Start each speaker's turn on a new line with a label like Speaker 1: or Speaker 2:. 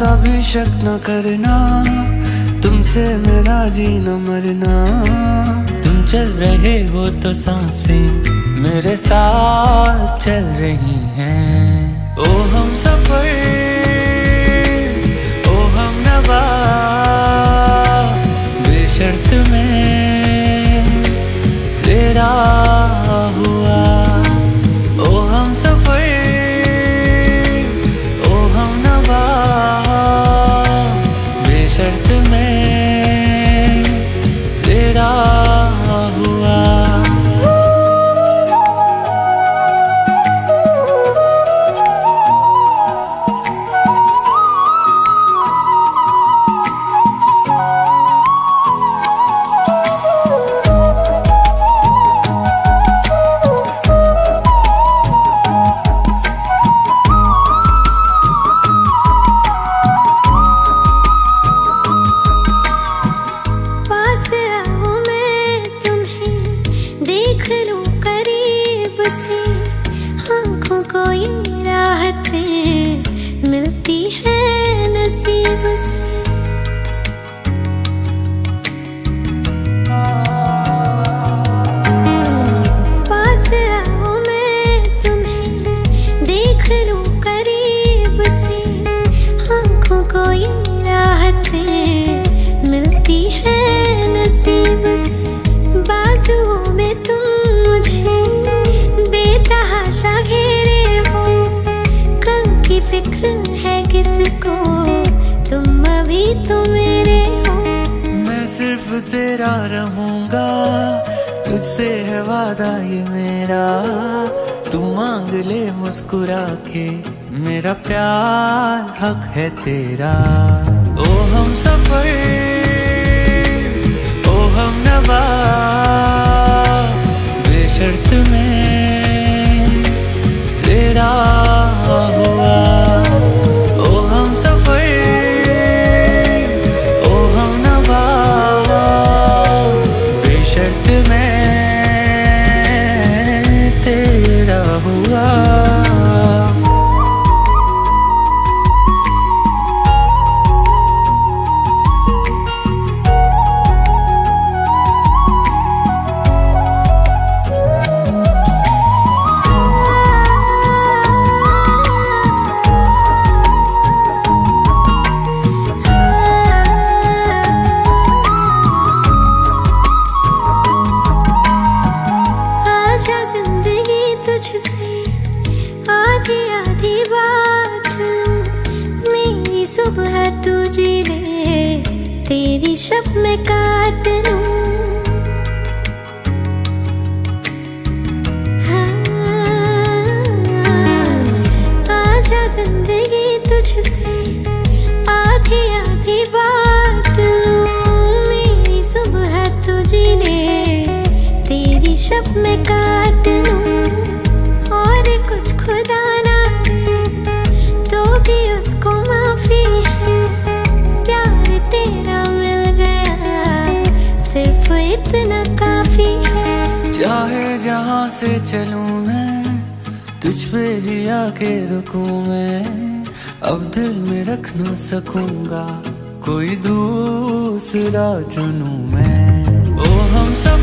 Speaker 1: सा भी शक न करना। तुमसे मेरा जी न मरना।
Speaker 2: तुम चल रहे हो तो साँसें मेरे साथ चल रही हैं।
Speaker 1: ओ, हम सफ़र
Speaker 3: फिक्र
Speaker 1: सिर्फ़ तेरा रहूँगा, तुझसे है वादा ये मेरा। तू मांग ले मुस्कुरा के, मेरा प्यार, हक है तेरा। ओ हम सफ़र, ओ हम नवा
Speaker 3: सुबह तुझे ले तेरी शब में काट लूँ
Speaker 1: से चलूँ मैं, तुझ पे ही आके रुकूं मैं। अब दिल में रख ना सकूँगा, कोई दूसरा चुनूं मैं। ओ, हम सफ़र